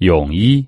泳衣